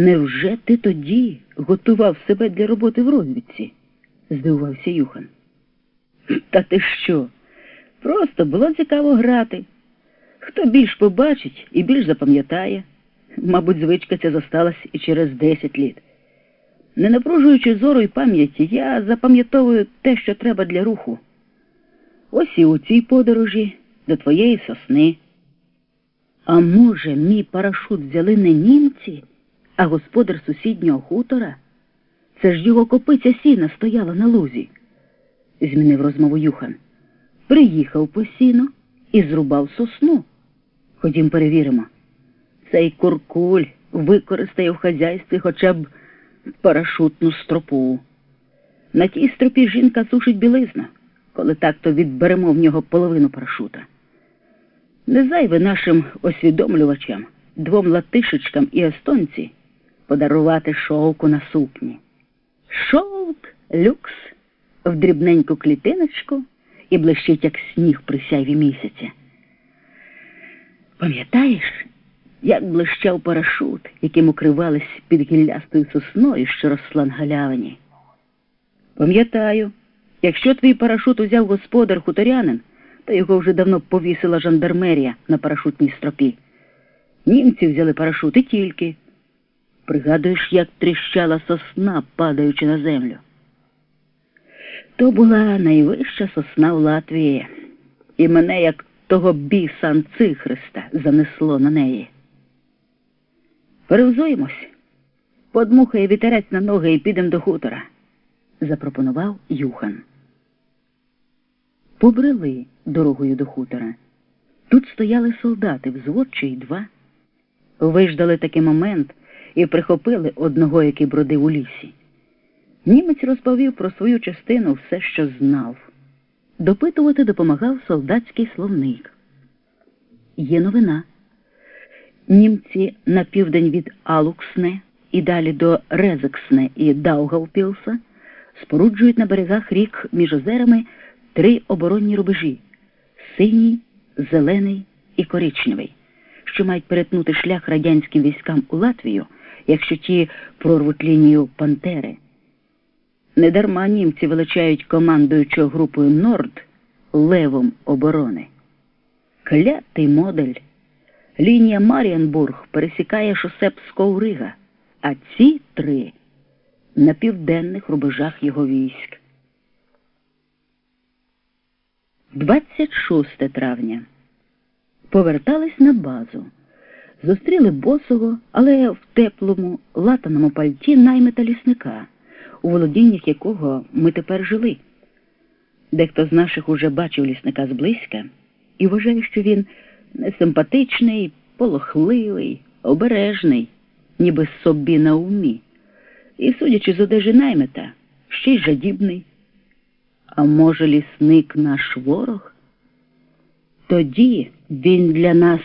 Невже ти тоді готував себе для роботи в розвідці? здивувався Юхан. Та ти що? Просто було цікаво грати. Хто більш побачить і більш запам'ятає, мабуть, звичка ця зосталась і через десять літ. Не напружуючи зору і пам'яті, я запам'ятовую те, що треба для руху. Ось і у цій подорожі до твоєї сосни. А може, мій парашут взяли не німці, а господар сусіднього хутора? Це ж його копиця сіна стояла на лузі, змінив розмову Юхан. Приїхав по сіно і зрубав сосну. Ходім перевіримо. Цей куркуль використає в хазяйстві хоча б парашутну стропу. На тій стропі жінка сушить білизну, коли так, то відберемо в нього половину парашута. Не зайве нашим освідомлювачам, двом латишечкам і естонці подарувати шовку на сукні. Шовк люкс в дрібненьку клітиночку і блищить, як сніг при сяйві місяця. Пам'ятаєш, як блищав парашут, яким укривались під гіллястою сосною, що росла на галявині? Пам'ятаю, якщо твій парашут узяв господар хуторянин, то його вже давно повісила жандармерія на парашутній стропі. Німці взяли парашут і тільки. Пригадуєш, як тріщала сосна, падаючи на землю. То була найвища сосна в Латвії, і мене, як того біса Анцихриста, занесло на неї. Перевзуємось, подмухає вітерець на ноги і підемо до хутора, запропонував Юхан. Побрели дорогою до хутора. Тут стояли солдати, взвод чи й два. Виждали такий момент і прихопили одного, який бродив у лісі. Німець розповів про свою частину все, що знав. Допитувати допомагав солдатський словник. Є новина. Німці на південь від Алуксне і далі до Резексне і Даугавпілса споруджують на берегах рік між озерами три оборонні рубежі синій, зелений і коричневий, що мають перетнути шлях радянським військам у Латвію, якщо ті прорвуть лінію Пантери. Недарма німці величають командуючого групою Норд левом оборони. Клятий модель. Лінія Маріенбург пересікає шосе Псков-Рига, а ці три на південних рубежах його військ. 26 травня. Повертались на базу. Зустріли босого, але в теплому, латаному пальті наймита лісника, у володіннях якого ми тепер жили. Дехто з наших уже бачив лісника зблизька і вважає, що він несимпатичний, полохливий, обережний, ніби собі на умі. І, судячи з одежі наймита, ще й жадібний. А може, лісник наш ворог? Тоді він для нас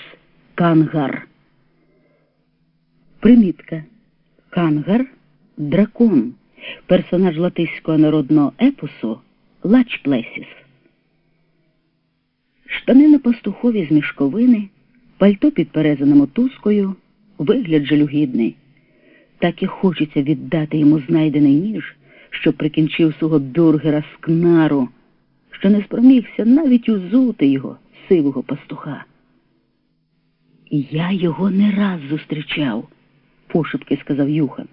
кангар. Примітка. Кангар дракон, персонаж латиського народного епосу Лач Плесіс. Штани на пастухові з мішковини, пальто під перезаним мотузкою, вигляд жалюгідний. Так і хочеться віддати йому знайдений ніж що прикінчив свого бюргера з кнару, що не спромігся навіть узути його сивого пастуха. Я його не раз зустрічав, пошепки сказав Юхан.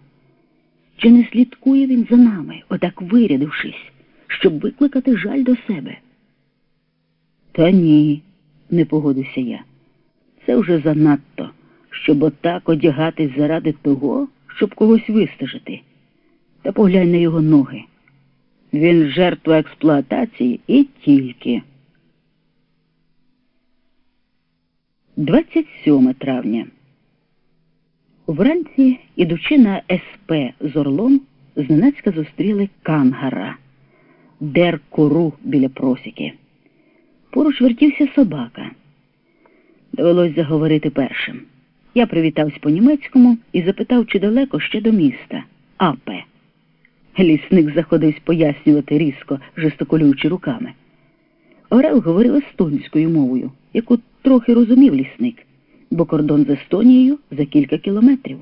Чи не слідкує він за нами, отак вирядившись, щоб викликати жаль до себе? Та ні, не погодився я. Це вже занадто, щоб отак одягатись заради того, щоб когось вистежити. Та поглянь на його ноги. Він жертва експлуатації і тільки. 27 травня. Вранці, ідучи на СП з Орлом, зненацька зустріли кангара, дер кору біля просіки. Поруч вертівся собака. Довелось заговорити першим. Я привітався по-німецькому і запитав, чи далеко ще до міста. Апе. Лісник заходився пояснювати різко, жестокулюючи руками. Орел говорив естонською мовою, яку трохи розумів лісник, бо кордон з Естонією за кілька кілометрів.